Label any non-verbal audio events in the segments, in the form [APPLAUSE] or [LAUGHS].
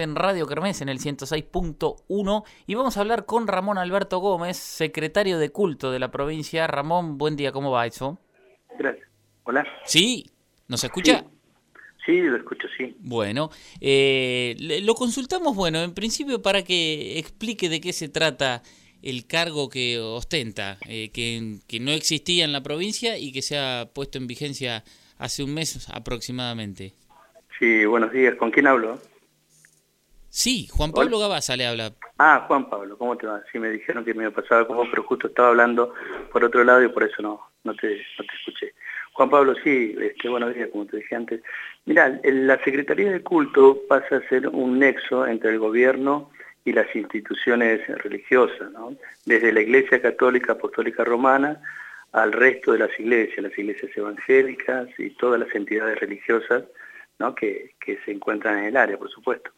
en Radio Kermés en el 106.1 y vamos a hablar con Ramón Alberto Gómez, secretario de culto de la provincia. Ramón, buen día, ¿cómo va eso? Gracias. Hola. ¿Sí? ¿Nos escucha? Sí, lo escucho, sí. Bueno, eh, lo consultamos, bueno, en principio para que explique de qué se trata el cargo que ostenta, eh, que, que no existía en la provincia y que se ha puesto en vigencia hace un mes aproximadamente. Sí, buenos días. ¿Con quién hablo? Sí, Juan Pablo Gabasa le habla. Ah, Juan Pablo, ¿cómo te va? Sí, me dijeron que me pasaba con vos, pero justo estaba hablando por otro lado y por eso no, no, te, no te escuché. Juan Pablo, sí, este, buenos días, como te dije antes. Mira, la Secretaría de Culto pasa a ser un nexo entre el gobierno y las instituciones religiosas, ¿no? Desde la Iglesia Católica Apostólica Romana al resto de las iglesias, las iglesias evangélicas y todas las entidades religiosas ¿no? que, que se encuentran en el área, por supuesto.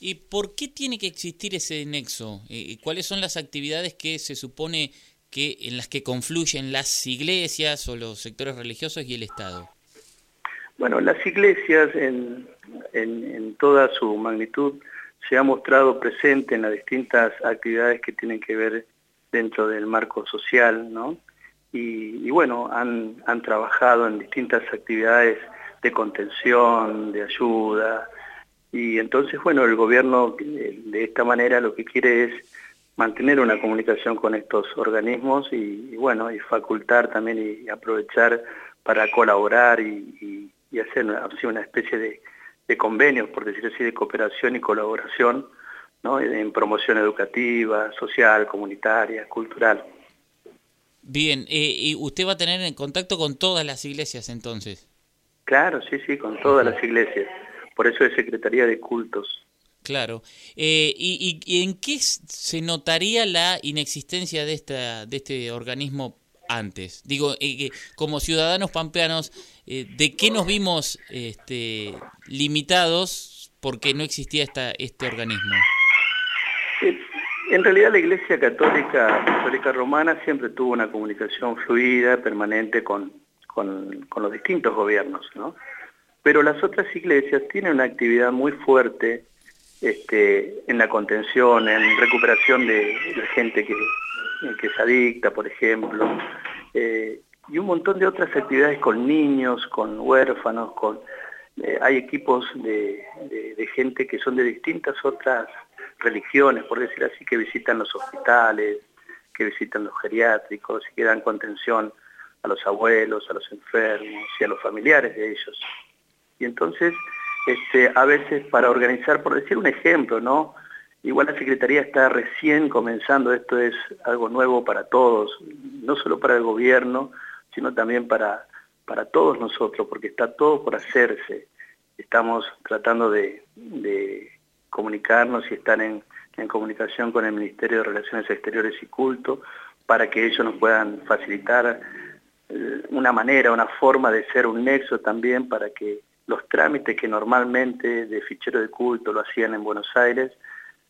¿Y por qué tiene que existir ese nexo? Eh, ¿Cuáles son las actividades que se supone que en las que confluyen las iglesias o los sectores religiosos y el Estado? Bueno, las iglesias en, en, toda su magnitud se ha mostrado presente en las distintas actividades que tienen que ver dentro del marco social, ¿no? Y, y bueno, han, han trabajado en distintas actividades de contención, de ayuda, y entonces, bueno, el gobierno eh, de esta manera lo que quiere es mantener una comunicación con estos organismos y, bueno, y facultar también y, aprovechar para colaborar y, hacer una, una especie de, convenios, por decir así, de cooperación y colaboración ¿no? en promoción educativa, social, comunitaria, cultural. Bien, eh, ¿y usted va a tener en contacto con todas las iglesias entonces? Claro, sí, sí, con todas las iglesias por eso es Secretaría de Cultos. Claro. Eh, y, en qué se notaría la inexistencia de, esta, de este organismo antes? Digo, eh, como ciudadanos pampeanos, eh, ¿de qué nos vimos este, limitados porque no existía esta, este organismo? En realidad la Iglesia Católica, Católica Romana siempre tuvo una comunicación fluida, permanente con, con, con los distintos gobiernos, ¿no? Pero las otras iglesias tienen una actividad muy fuerte este, en la contención, en recuperación de gente que, es adicta, por ejemplo, eh, y un montón de otras actividades con niños, con huérfanos, con eh, hay equipos de, gente que son de distintas otras religiones, por decir así, que visitan los hospitales, que visitan los geriátricos y que dan contención a los abuelos, a los enfermos y a los familiares de ellos. Y entonces, este, a veces para organizar, por decir un ejemplo, ¿no? Igual la Secretaría está recién comenzando, esto es algo nuevo para todos, no solo para el gobierno, sino también para, para todos nosotros, porque está todo por hacerse. Estamos tratando de, comunicarnos y estar en, en comunicación con el Ministerio de Relaciones Exteriores y Culto para que ellos nos puedan facilitar eh, una manera, una forma de ser un nexo también para que los trámites que normalmente de fichero de culto lo hacían en Buenos Aires,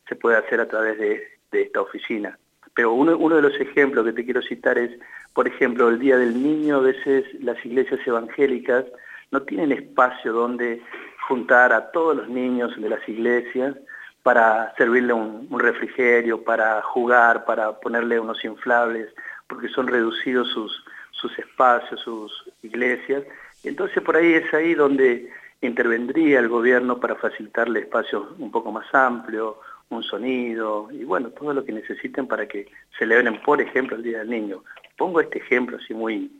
se puede hacer a través de, esta oficina. Pero uno, uno, de los ejemplos que te quiero citar es, por ejemplo, el Día del Niño, a veces las iglesias evangélicas no tienen espacio donde juntar a todos los niños de las iglesias para servirle un, un refrigerio, para jugar, para ponerle unos inflables, porque son reducidos sus, sus espacios, sus iglesias, entonces por ahí es ahí donde intervendría el gobierno para facilitarle espacios un poco más amplios, un sonido y bueno, todo lo que necesiten para que celebren, por ejemplo, el Día del Niño. Pongo este ejemplo así muy,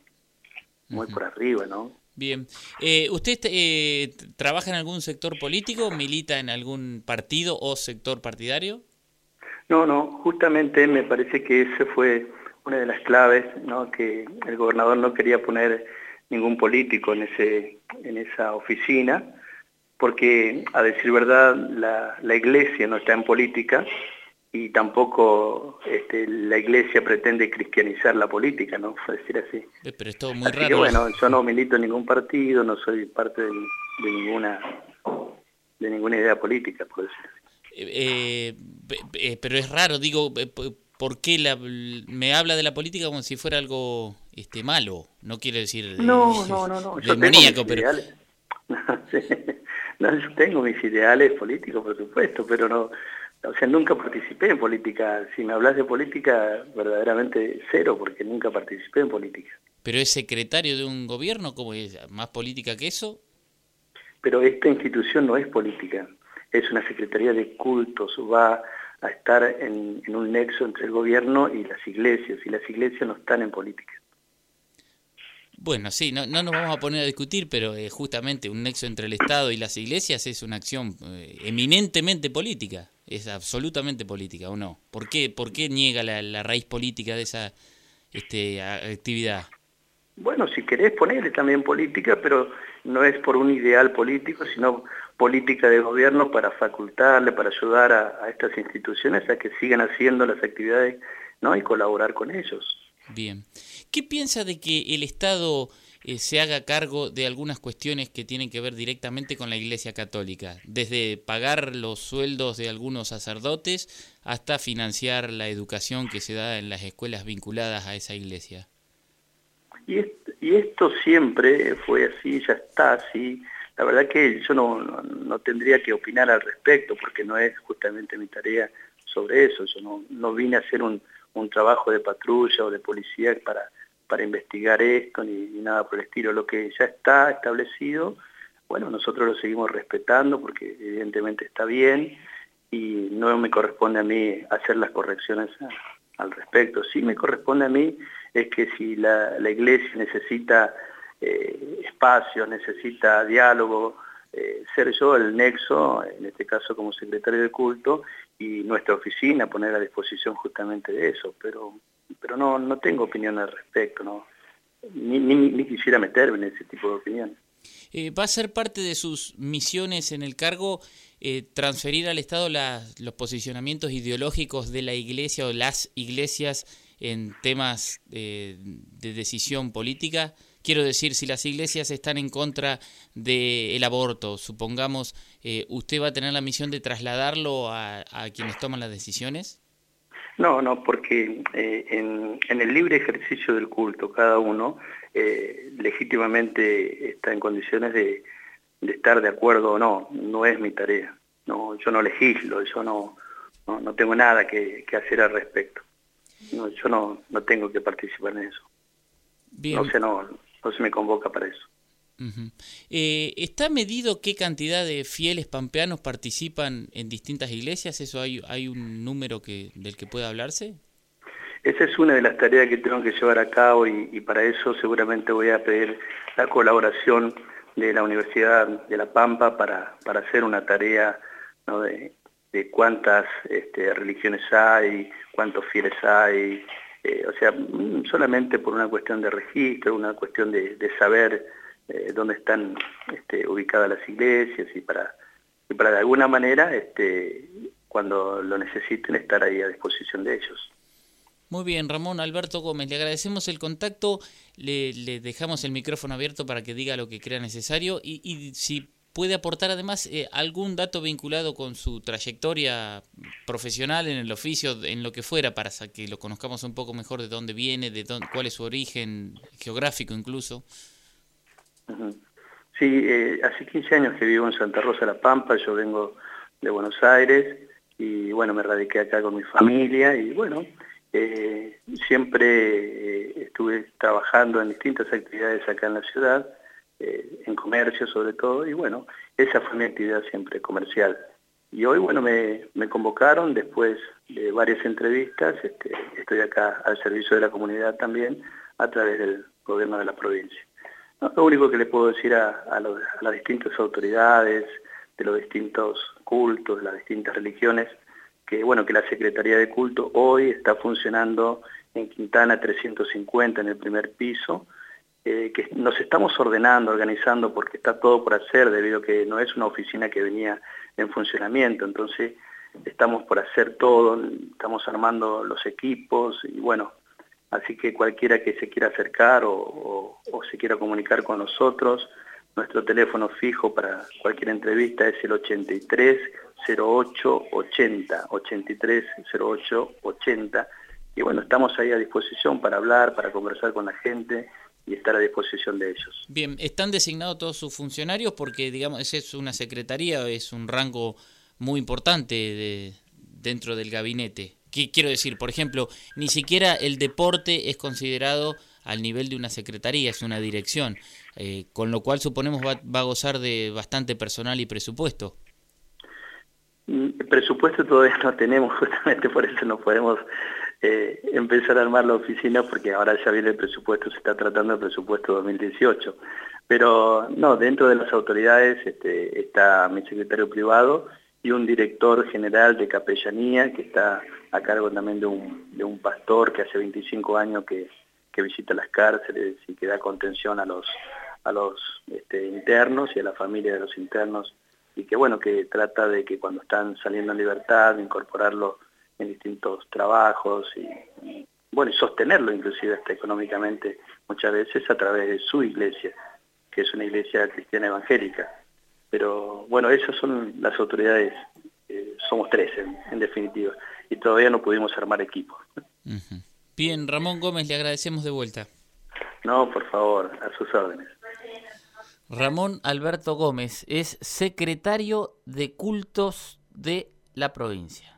muy por arriba, ¿no? Bien. Eh, ¿Usted eh, trabaja en algún sector político? ¿Milita en algún partido o sector partidario? No, no, justamente me parece que ese fue una de las claves, ¿no? que el gobernador no quería poner ningún político en, ese, en esa oficina, porque a decir verdad la, la iglesia no está en política y tampoco este, la iglesia pretende cristianizar la política, ¿no? Por decir así. Eh, pero es todo muy raro. Que, bueno, yo no milito en ningún partido, no soy parte de, ninguna de ninguna idea política, por decir así. Eh, eh, pero es raro, digo, ¿por qué la, me habla de la política como si fuera algo este malo? No quiere decir no, no, no, no. demoníaco, pero... [LAUGHS] no, yo tengo mis ideales políticos, por supuesto, pero no, o sea, nunca participé en política. Si me hablas de política, verdaderamente cero, porque nunca participé en política. ¿Pero es secretario de un gobierno? ¿Cómo es? ¿Más política que eso? Pero esta institución no es política, es una secretaría de cultos, va a estar en, en un nexo entre el gobierno y las iglesias, y las iglesias no están en política. Bueno, sí, no, no nos vamos a poner a discutir, pero eh, justamente un nexo entre el Estado y las iglesias es una acción eh, eminentemente política, es absolutamente política, ¿o no? ¿Por qué, por qué niega la, raíz política de esa este, actividad? Bueno, si querés ponerle también política, pero no es por un ideal político, sino política de gobierno para facultarle, para ayudar a, a estas instituciones a que sigan haciendo las actividades ¿no? y colaborar con ellos. Bien. ¿Qué piensa de que el Estado eh, se haga cargo de algunas cuestiones que tienen que ver directamente con la Iglesia Católica? Desde pagar los sueldos de algunos sacerdotes hasta financiar la educación que se da en las escuelas vinculadas a esa iglesia. Y, esto siempre fue así, ya está así. La verdad que yo no, no, tendría que opinar al respecto porque no es justamente mi tarea sobre eso. Yo no, no vine a hacer un, un trabajo de patrulla o de policía para, para investigar esto ni, nada por el estilo. Lo que ya está establecido, bueno, nosotros lo seguimos respetando porque evidentemente está bien y no me corresponde a mí hacer las correcciones al respecto. Sí me corresponde a mí es que si la, iglesia necesita eh, espacio, necesita diálogo, eh, ser yo el nexo, en este caso como secretario de culto, y nuestra oficina poner a disposición justamente de eso, pero, pero no, no tengo opinión al respecto, no, ni, ni, quisiera meterme en ese tipo de opinión. Eh, ¿Va a ser parte de sus misiones en el cargo eh, transferir al Estado los posicionamientos ideológicos de la Iglesia o las iglesias en temas de decisión política? Quiero decir, si las iglesias están en contra del aborto, supongamos, eh, ¿usted va a tener la misión de trasladarlo a, quienes toman las decisiones? No, no, porque eh, en, el libre ejercicio del culto cada uno eh, legítimamente está en condiciones de, estar de acuerdo o no, no es mi tarea. No, yo no legislo, yo no, no, tengo nada que, hacer al respecto. No, yo no, no tengo que participar en eso. Bien. No sé, no, se me convoca para eso. Eh, ¿Está medido qué cantidad de fieles pampeanos participan en distintas iglesias? ¿Eso hay, hay un número que, del que pueda hablarse? Esa es una de las tareas que tengo que llevar a cabo y, para eso seguramente voy a pedir la colaboración de la Universidad de La Pampa para, para hacer una tarea de, de, cuántas este, religiones hay, cuántos fieles hay, eh, o sea, mm, solamente por una cuestión de registro, una cuestión de, saber eh, dónde están este, ubicadas las iglesias y para, y para de alguna manera, este, cuando lo necesiten, estar ahí a disposición de ellos. Muy bien, Ramón Alberto Gómez, le agradecemos el contacto, le, dejamos el micrófono abierto para que diga lo que crea necesario y, y si puede aportar además eh, algún dato vinculado con su trayectoria profesional en el oficio, en lo que fuera, para que lo conozcamos un poco mejor de dónde viene, de dónde, cuál es su origen geográfico incluso. Sí, eh, hace 15 años que vivo en Santa Rosa La Pampa, yo vengo de Buenos Aires y bueno, me radiqué acá con mi familia y bueno, eh, siempre estuve trabajando en distintas actividades acá en la ciudad eh, en comercio sobre todo, y bueno, esa fue mi actividad siempre comercial. Y hoy, bueno, me, convocaron después de varias entrevistas, este, estoy acá al servicio de la comunidad también, a través del gobierno de la provincia. lo único que le puedo decir a, las distintas autoridades, de los distintos cultos, las distintas religiones, que bueno, que la Secretaría de Culto hoy está funcionando en Quintana 350 en el primer piso, que nos estamos ordenando, organizando, porque está todo por hacer, debido a que no es una oficina que venía en funcionamiento, entonces estamos por hacer todo, estamos armando los equipos y bueno, así que cualquiera que se quiera acercar o, se quiera comunicar con nosotros, nuestro teléfono fijo para cualquier entrevista es el 83 08 80, 83 08 80, y bueno, estamos ahí a disposición para hablar, para conversar con la gente, y estar a disposición de ellos. Bien, ¿están designados todos sus funcionarios? Porque, digamos, esa es una secretaría, es un rango muy importante de, dentro del gabinete. ¿Qué quiero decir? Por ejemplo, ni siquiera el deporte es considerado al nivel de una secretaría, es una dirección, eh, con lo cual suponemos va, va, a gozar de bastante personal y presupuesto. Mm, presupuesto todavía no tenemos, [LAUGHS] justamente por eso no podemos eh, empezar a armar la oficina porque ahora ya viene el presupuesto, se está tratando el presupuesto 2018. Pero no, dentro de las autoridades este, está mi secretario privado y un director general de capellanía que está a cargo también de un, de un pastor que hace 25 años que, que visita las cárceles y que da contención a los, a los este, internos y a la familia de los internos y que bueno, que trata de que cuando están saliendo en libertad, de incorporarlo en distintos trabajos y, bueno, y sostenerlo inclusive hasta económicamente muchas veces a través de su iglesia, que es una iglesia cristiana evangélica. Pero bueno, esas son las autoridades, eh, somos tres en, definitiva, y todavía no pudimos armar equipo. Bien, Ramón Gómez, le agradecemos de vuelta. No, por favor, a sus órdenes. Ramón Alberto Gómez es secretario de cultos de la provincia.